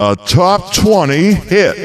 A top 20 hit.